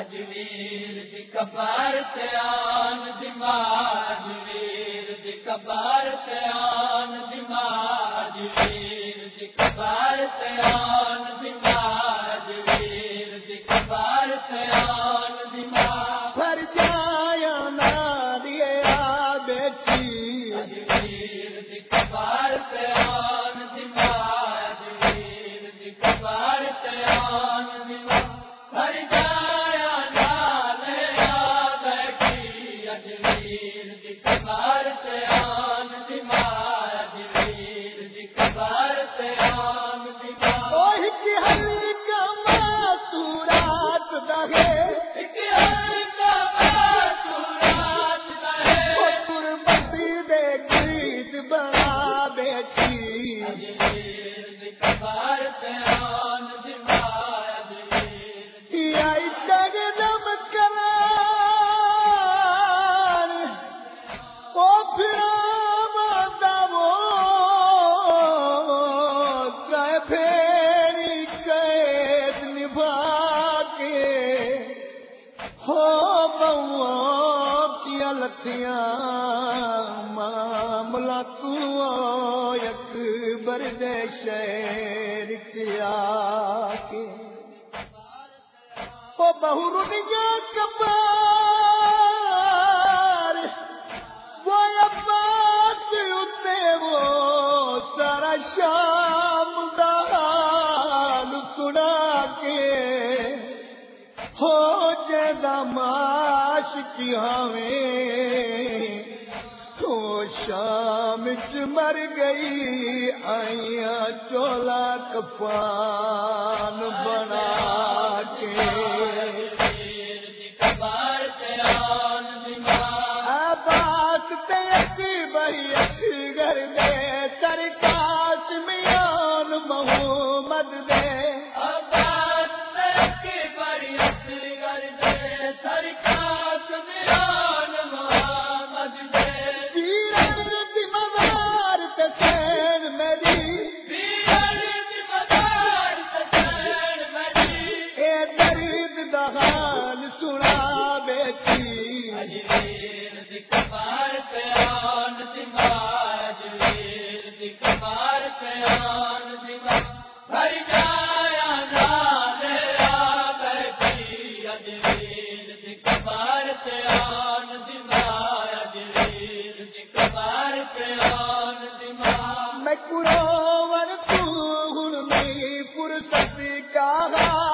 اجمیر دی کبار تیان دی ماں کبار تیان دی ماں اجمیر دی کبار تیان دی ماں کبار تیان۔ ستیاں معاملہ تو کے او بہر دیا کبار وہ شام دا حال کے ہو جے کاش کی تو شام چ مر گئی آئیا چولا کپان بنا کے۔ بات تیسی بھائی اچھی دے، سرکاش میان محمد دے۔ فرصت کا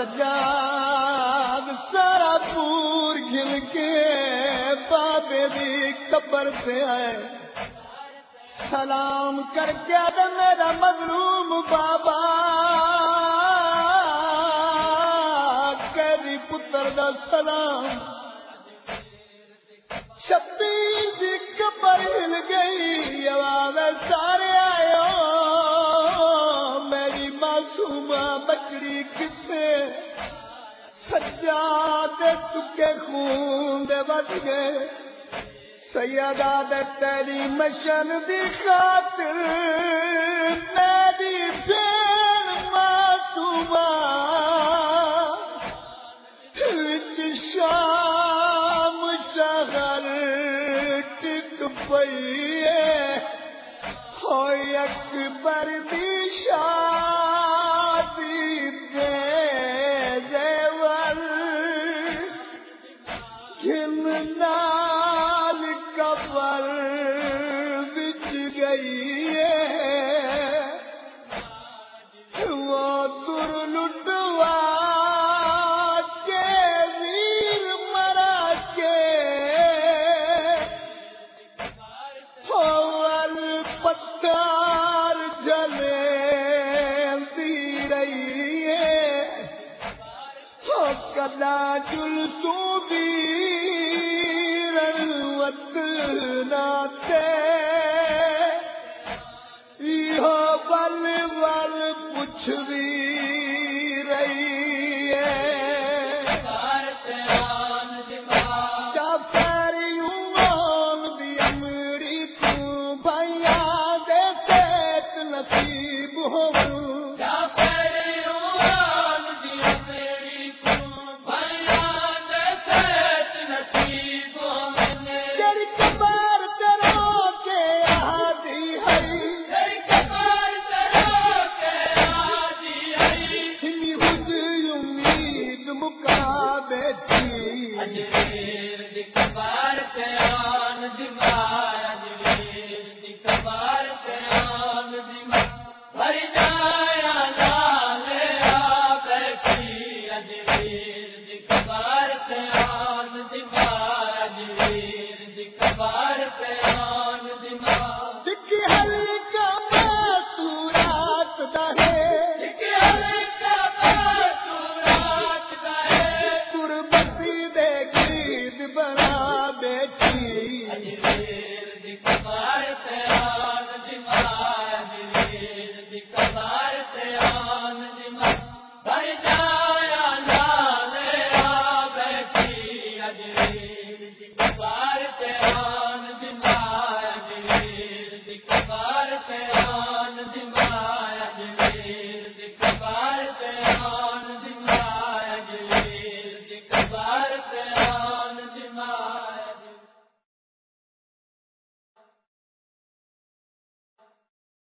سجاد سارا پور گر کے بابے بھی قبر سے آئے سلام کر کے میرا مظلوم بابا۔ کری پتر دا سلام۔ کے خون دے بچ گئے۔ سیدہ دے تیری مشن دی خاطر تیری بین ماتوبہ شام شہر ٹک ہے۔ اکبر دی قد کدا جلسو بھی روت ناتے یہ بل بل پوچھدی بیٹھی